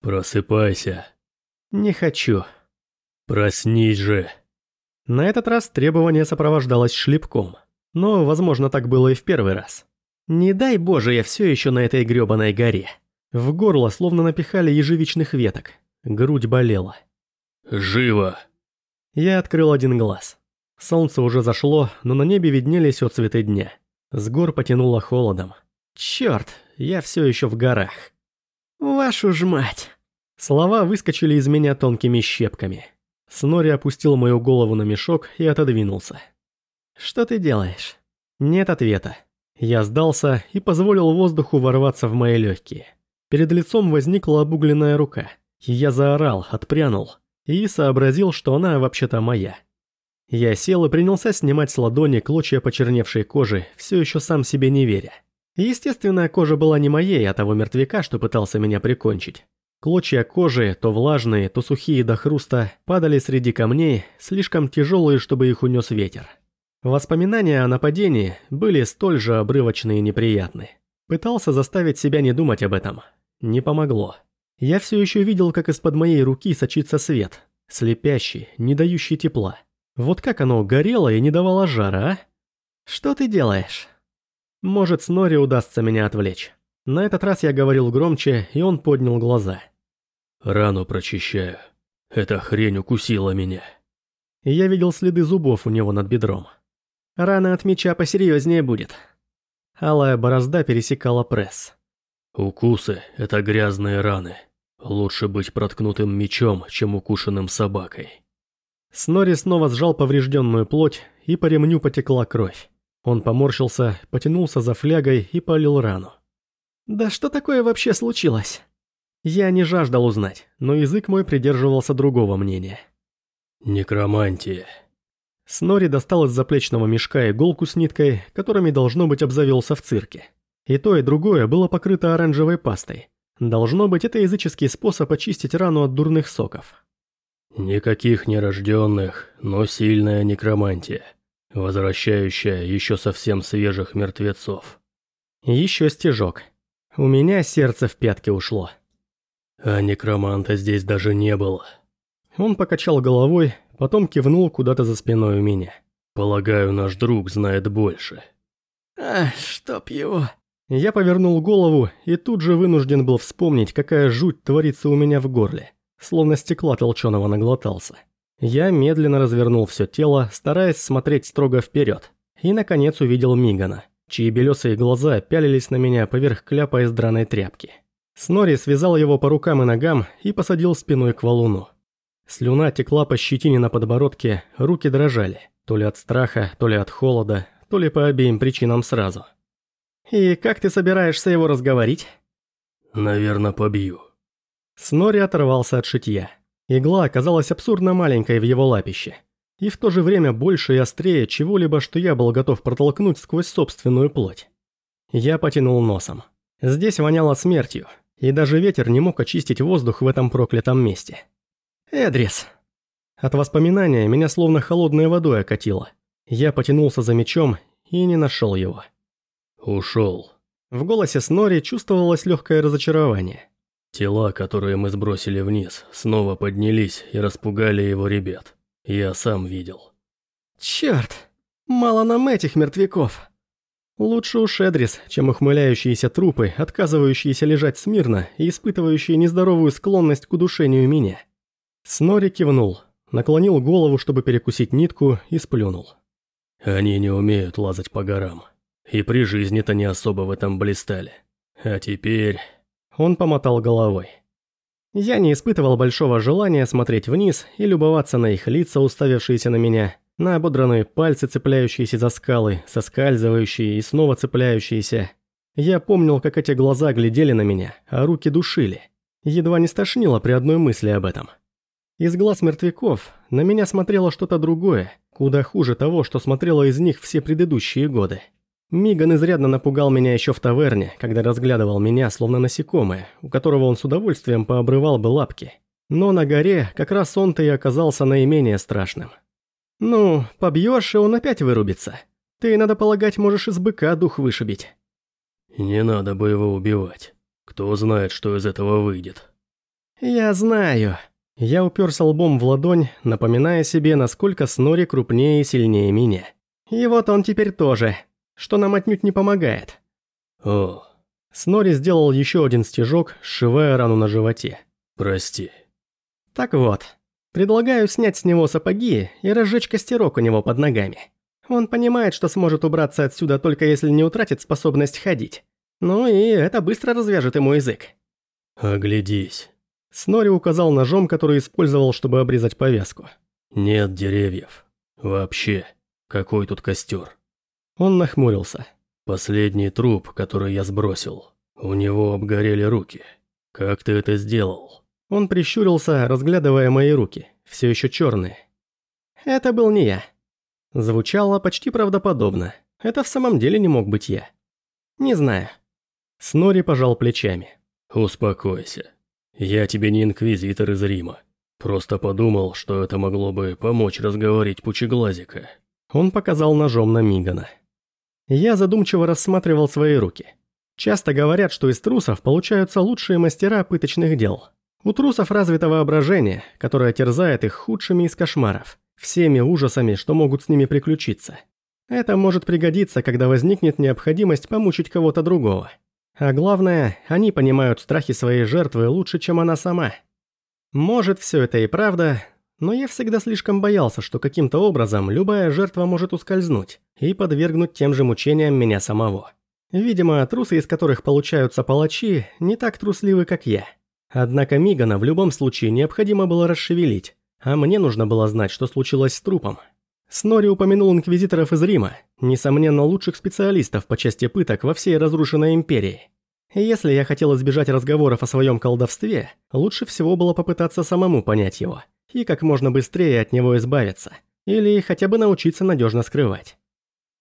Просыпайся. Не хочу. Проснись же. На этот раз требование сопровождалось шлепком. Но, возможно, так было и в первый раз. Не дай боже, я все еще на этой гребаной горе. В горло словно напихали ежевичных веток. Грудь болела. Живо. Я открыл один глаз. Солнце уже зашло, но на небе виднелись отцветы дня. С гор потянуло холодом. Черт, я все еще в горах. Вашу ж мать. Слова выскочили из меня тонкими щепками. Снори опустил мою голову на мешок и отодвинулся. «Что ты делаешь?» Нет ответа. Я сдался и позволил воздуху ворваться в мои легкие. Перед лицом возникла обугленная рука. Я заорал, отпрянул и сообразил, что она вообще-то моя. Я сел и принялся снимать с ладони клочья почерневшей кожи, все еще сам себе не веря. Естественно, кожа была не моей, а того мертвяка, что пытался меня прикончить. Клочья кожи, то влажные, то сухие до хруста, падали среди камней, слишком тяжелые, чтобы их унес ветер. Воспоминания о нападении были столь же обрывочные и неприятны. Пытался заставить себя не думать об этом. Не помогло. Я все еще видел, как из-под моей руки сочится свет, слепящий, не дающий тепла. Вот как оно горело и не давало жара, а? Что ты делаешь? Может, Снори удастся меня отвлечь. На этот раз я говорил громче, и он поднял глаза. Рану прочищаю. Эта хрень укусила меня. Я видел следы зубов у него над бедром. Рана от меча посерьезнее будет. Алая борозда пересекала пресс. Укусы – это грязные раны. Лучше быть проткнутым мечом, чем укушенным собакой. Снори снова сжал поврежденную плоть, и по ремню потекла кровь. Он поморщился, потянулся за флягой и полил рану. «Да что такое вообще случилось?» Я не жаждал узнать, но язык мой придерживался другого мнения. «Некромантия». Снори достал из заплечного мешка иголку с ниткой, которыми должно быть обзавелся в цирке. И то, и другое было покрыто оранжевой пастой. Должно быть, это языческий способ очистить рану от дурных соков. Никаких нерожденных, но сильная некромантия, возвращающая еще совсем свежих мертвецов. Еще стежок. У меня сердце в пятки ушло. А некроманта здесь даже не было. Он покачал головой, потом кивнул куда-то за спиной у меня. Полагаю, наш друг знает больше. А, чтоб его... Я повернул голову и тут же вынужден был вспомнить, какая жуть творится у меня в горле. Словно стекла толченого наглотался. Я медленно развернул все тело, стараясь смотреть строго вперед. И, наконец, увидел Мигана, чьи белесые глаза пялились на меня поверх кляпа из драной тряпки. Снори связал его по рукам и ногам и посадил спиной к валуну. Слюна текла по щетине на подбородке, руки дрожали, то ли от страха, то ли от холода, то ли по обеим причинам сразу. «И как ты собираешься его разговорить?» «Наверное, побью». Снори оторвался от шитья. Игла оказалась абсурдно маленькой в его лапище. И в то же время больше и острее чего-либо, что я был готов протолкнуть сквозь собственную плоть. Я потянул носом. Здесь воняло смертью, и даже ветер не мог очистить воздух в этом проклятом месте. Эдрис. От воспоминания меня словно холодной водой окатило. Я потянулся за мечом и не нашел его. Ушел. В голосе Снори чувствовалось легкое разочарование. Тела, которые мы сбросили вниз, снова поднялись и распугали его ребят. Я сам видел. Черт, мало нам этих мертвяков. Лучше уж Эдрис, чем ухмыляющиеся трупы, отказывающиеся лежать смирно и испытывающие нездоровую склонность к удушению меня. Снори кивнул, наклонил голову, чтобы перекусить нитку, и сплюнул. Они не умеют лазать по горам. И при жизни-то не особо в этом блистали. А теперь... Он помотал головой. Я не испытывал большого желания смотреть вниз и любоваться на их лица, уставившиеся на меня, на ободранные пальцы, цепляющиеся за скалы, соскальзывающие и снова цепляющиеся. Я помнил, как эти глаза глядели на меня, а руки душили. Едва не стошнило при одной мысли об этом. Из глаз мертвяков на меня смотрело что-то другое, куда хуже того, что смотрело из них все предыдущие годы. Миган изрядно напугал меня еще в таверне, когда разглядывал меня, словно насекомое, у которого он с удовольствием пообрывал бы лапки. Но на горе как раз он-то и оказался наименее страшным. «Ну, побьешь, и он опять вырубится. Ты, надо полагать, можешь из быка дух вышибить». «Не надо бы его убивать. Кто знает, что из этого выйдет». «Я знаю». Я уперся лбом в ладонь, напоминая себе, насколько Снори крупнее и сильнее меня. И вот он теперь тоже, что нам отнюдь не помогает. О, Снори сделал еще один стежок, сшивая рану на животе. прости. Так вот, предлагаю снять с него сапоги и разжечь костерок у него под ногами. Он понимает, что сможет убраться отсюда только если не утратит способность ходить. Ну и это быстро развяжет ему язык. Оглядись. Снори указал ножом, который использовал, чтобы обрезать повязку. Нет деревьев. Вообще. Какой тут костер? Он нахмурился. Последний труп, который я сбросил. У него обгорели руки. Как ты это сделал? Он прищурился, разглядывая мои руки, все еще черные. Это был не я. Звучало почти правдоподобно. Это в самом деле не мог быть я. Не знаю. Снори пожал плечами. Успокойся. Я тебе не инквизитор из Рима. Просто подумал, что это могло бы помочь разговорить пучеглазика. Он показал ножом на Мигана. Я задумчиво рассматривал свои руки. Часто говорят, что из трусов получаются лучшие мастера пыточных дел. У трусов развито воображение, которое терзает их худшими из кошмаров, всеми ужасами, что могут с ними приключиться. Это может пригодиться, когда возникнет необходимость помучить кого-то другого. А главное, они понимают страхи своей жертвы лучше, чем она сама. Может, все это и правда, но я всегда слишком боялся, что каким-то образом любая жертва может ускользнуть и подвергнуть тем же мучениям меня самого. Видимо, трусы, из которых получаются палачи, не так трусливы, как я. Однако Мигана в любом случае необходимо было расшевелить, а мне нужно было знать, что случилось с трупом. Снори упомянул инквизиторов из Рима, несомненно лучших специалистов по части пыток во всей разрушенной империи. Если я хотел избежать разговоров о своем колдовстве, лучше всего было попытаться самому понять его и как можно быстрее от него избавиться, или хотя бы научиться надежно скрывать.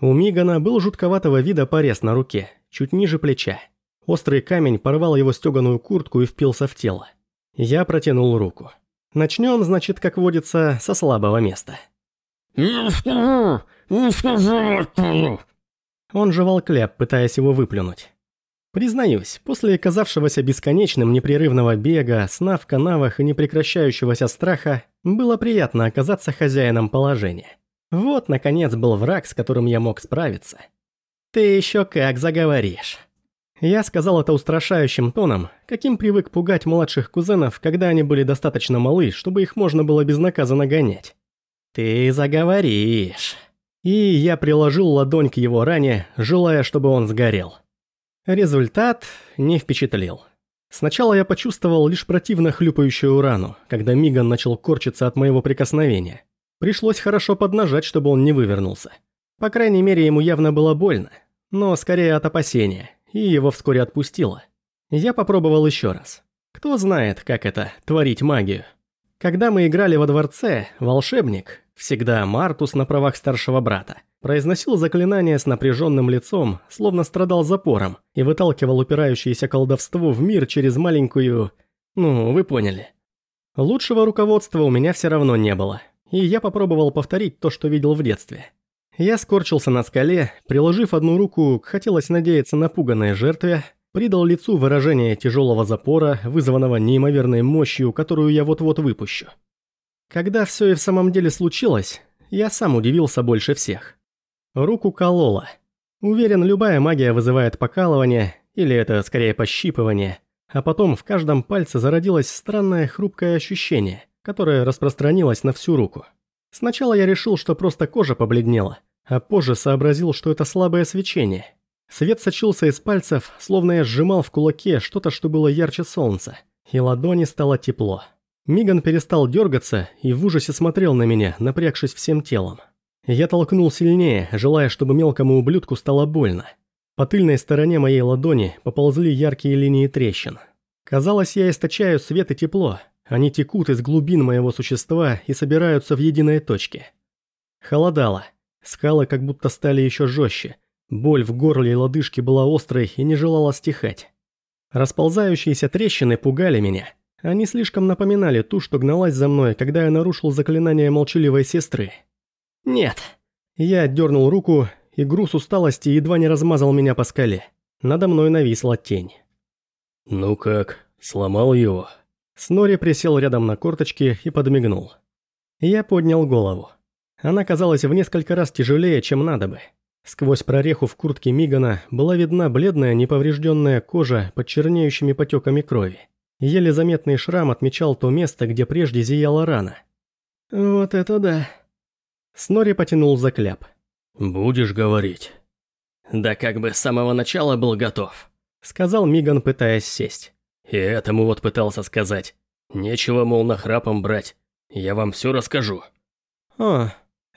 У Мигана был жутковатого вида порез на руке, чуть ниже плеча. Острый камень порвал его стеганую куртку и впился в тело. Я протянул руку. Начнем, значит, как водится, со слабого места. «Не скажу! Не скажу!» Он жевал кляп, пытаясь его выплюнуть. Признаюсь, после казавшегося бесконечным непрерывного бега, сна в канавах и непрекращающегося страха, было приятно оказаться хозяином положения. Вот, наконец, был враг, с которым я мог справиться. «Ты еще как заговоришь!» Я сказал это устрашающим тоном, каким привык пугать младших кузенов, когда они были достаточно малы, чтобы их можно было безнаказанно гонять. «Ты заговоришь!» И я приложил ладонь к его ране, желая, чтобы он сгорел. Результат не впечатлил. Сначала я почувствовал лишь противно хлюпающую рану, когда Миган начал корчиться от моего прикосновения. Пришлось хорошо поднажать, чтобы он не вывернулся. По крайней мере, ему явно было больно, но скорее от опасения, и его вскоре отпустило. Я попробовал еще раз. Кто знает, как это – творить магию. Когда мы играли во дворце, волшебник, всегда Мартус на правах старшего брата, произносил заклинание с напряженным лицом, словно страдал запором, и выталкивал упирающееся колдовство в мир через маленькую... Ну, вы поняли. Лучшего руководства у меня все равно не было, и я попробовал повторить то, что видел в детстве. Я скорчился на скале, приложив одну руку, хотелось надеяться, напуганной жертве, придал лицу выражение тяжелого запора, вызванного неимоверной мощью, которую я вот-вот выпущу. Когда все и в самом деле случилось, я сам удивился больше всех. Руку кололо. Уверен, любая магия вызывает покалывание, или это скорее пощипывание, а потом в каждом пальце зародилось странное хрупкое ощущение, которое распространилось на всю руку. Сначала я решил, что просто кожа побледнела, а позже сообразил, что это слабое свечение. Свет сочился из пальцев, словно я сжимал в кулаке что-то, что было ярче солнца, и ладони стало тепло. Миган перестал дергаться и в ужасе смотрел на меня, напрягшись всем телом. Я толкнул сильнее, желая, чтобы мелкому ублюдку стало больно. По тыльной стороне моей ладони поползли яркие линии трещин. Казалось, я источаю свет и тепло. Они текут из глубин моего существа и собираются в единой точке. Холодало. Скалы как будто стали еще жестче. Боль в горле и лодыжке была острой и не желала стихать. Расползающиеся трещины пугали меня. Они слишком напоминали ту, что гналась за мной, когда я нарушил заклинание молчаливой сестры. «Нет». Я отдернул руку, и груз усталости едва не размазал меня по скале. Надо мной нависла тень. Ну как, сломал его? Снори присел рядом на корточки и подмигнул. Я поднял голову. Она казалась в несколько раз тяжелее, чем надо бы. Сквозь прореху в куртке Мигана была видна бледная неповрежденная кожа под чернеющими потеками крови. Еле заметный шрам отмечал то место, где прежде зияла рана. «Вот это да!» Снори потянул за кляп. «Будешь говорить?» «Да как бы с самого начала был готов», — сказал Миган, пытаясь сесть. «И этому вот пытался сказать. Нечего, мол, нахрапом брать. Я вам все расскажу». «О,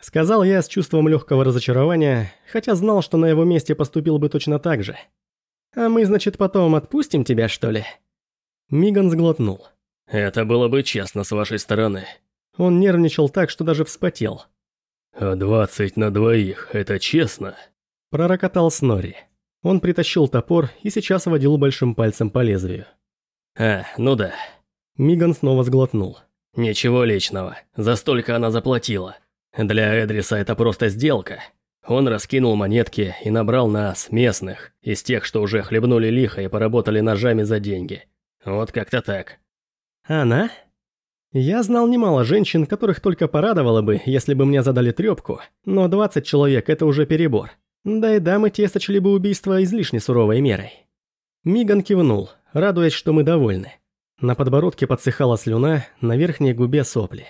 Сказал я с чувством легкого разочарования, хотя знал, что на его месте поступил бы точно так же. «А мы, значит, потом отпустим тебя, что ли?» Миган сглотнул. «Это было бы честно с вашей стороны». Он нервничал так, что даже вспотел. «А двадцать на двоих – это честно?» Пророкотал Снорри. Он притащил топор и сейчас водил большим пальцем по лезвию. «А, ну да». Миган снова сглотнул. «Ничего личного. За столько она заплатила. Для Эдриса это просто сделка. Он раскинул монетки и набрал нас, местных, из тех, что уже хлебнули лихо и поработали ножами за деньги. Вот как-то так. Она? Я знал немало женщин, которых только порадовало бы, если бы мне задали трёпку, но 20 человек – это уже перебор. Да и дамы те сочли бы убийство излишне суровой мерой. Миган кивнул, радуясь, что мы довольны. На подбородке подсыхала слюна, на верхней губе сопли.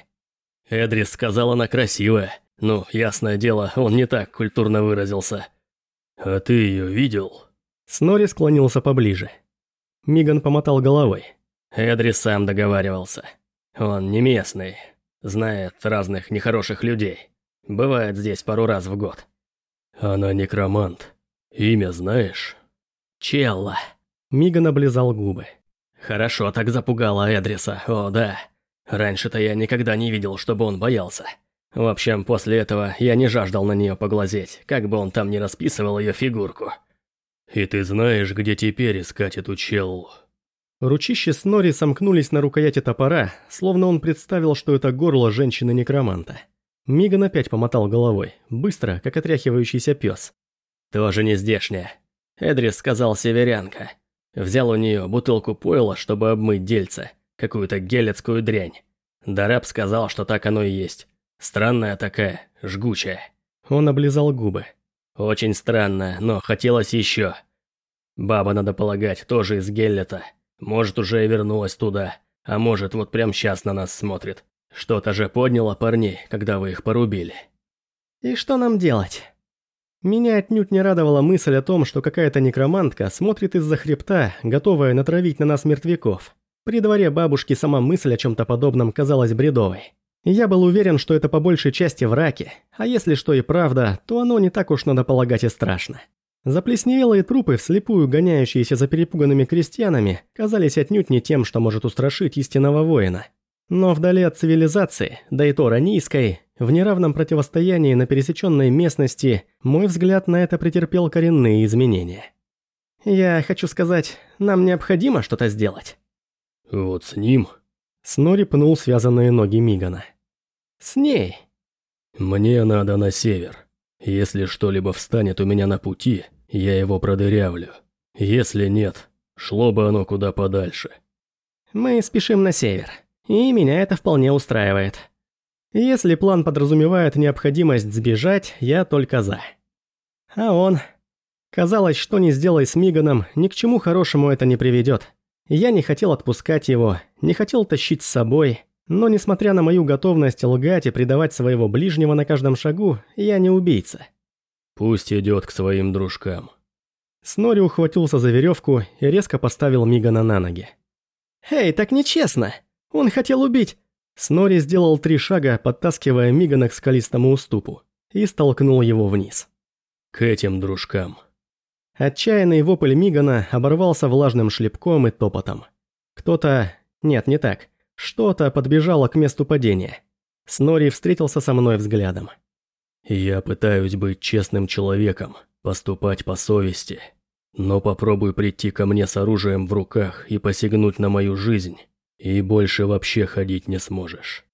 Эдрис сказал, она красивая. Ну, ясное дело, он не так культурно выразился. А ты ее видел? Снори склонился поближе. Миган помотал головой. Эдрис сам договаривался. Он не местный, знает разных нехороших людей. Бывает здесь пару раз в год. Она некромант. Имя знаешь? Челла. Миган облизал губы. Хорошо так запугала Эдриса, о да. Раньше-то я никогда не видел, чтобы он боялся. В общем, после этого я не жаждал на нее поглазеть, как бы он там ни расписывал ее фигурку. И ты знаешь, где теперь искать эту челу? Ручища Снори сомкнулись на рукояти топора, словно он представил, что это горло женщины-некроманта. Миган опять помотал головой, быстро, как отряхивающийся пес. «Тоже не здешняя. Эдрис сказал северянка. Взял у нее бутылку пойла, чтобы обмыть дельце какую-то гелецкую дрянь. Дараб сказал, что так оно и есть. Странная такая, жгучая. Он облизал губы. Очень странная, но хотелось еще. Баба, надо полагать, тоже из Геллета. Может, уже и вернулась туда. А может, вот прям сейчас на нас смотрит. Что-то же подняло парней, когда вы их порубили. И что нам делать? Меня отнюдь не радовала мысль о том, что какая-то некромантка смотрит из-за хребта, готовая натравить на нас мертвяков. При дворе бабушки сама мысль о чем-то подобном казалась бредовой. Я был уверен, что это по большей части враки, а если что и правда, то оно не так уж надо полагать и страшно. Заплесневелые трупы, вслепую гоняющиеся за перепуганными крестьянами, казались отнюдь не тем, что может устрашить истинного воина. Но вдали от цивилизации, да и то ранийской, в неравном противостоянии на пересеченной местности, мой взгляд на это претерпел коренные изменения. Я хочу сказать, нам необходимо что-то сделать. «Вот с ним?» Снори пнул связанные ноги Мигана. «С ней?» «Мне надо на север. Если что-либо встанет у меня на пути, я его продырявлю. Если нет, шло бы оно куда подальше». «Мы спешим на север, и меня это вполне устраивает. Если план подразумевает необходимость сбежать, я только за. А он...» Казалось, что не сделай с Миганом, ни к чему хорошему это не приведет. Я не хотел отпускать его, не хотел тащить с собой, но несмотря на мою готовность лгать и предавать своего ближнего на каждом шагу, я не убийца. Пусть идет к своим дружкам. Снори ухватился за веревку и резко поставил Мигана на ноги. «Эй, так нечестно! Он хотел убить!» Снори сделал три шага, подтаскивая Мигана к скалистому уступу, и столкнул его вниз. «К этим дружкам». Отчаянный вопль Мигана оборвался влажным шлепком и топотом. Кто-то... Нет, не так. Что-то подбежало к месту падения. Снори встретился со мной взглядом. «Я пытаюсь быть честным человеком, поступать по совести. Но попробуй прийти ко мне с оружием в руках и посягнуть на мою жизнь, и больше вообще ходить не сможешь».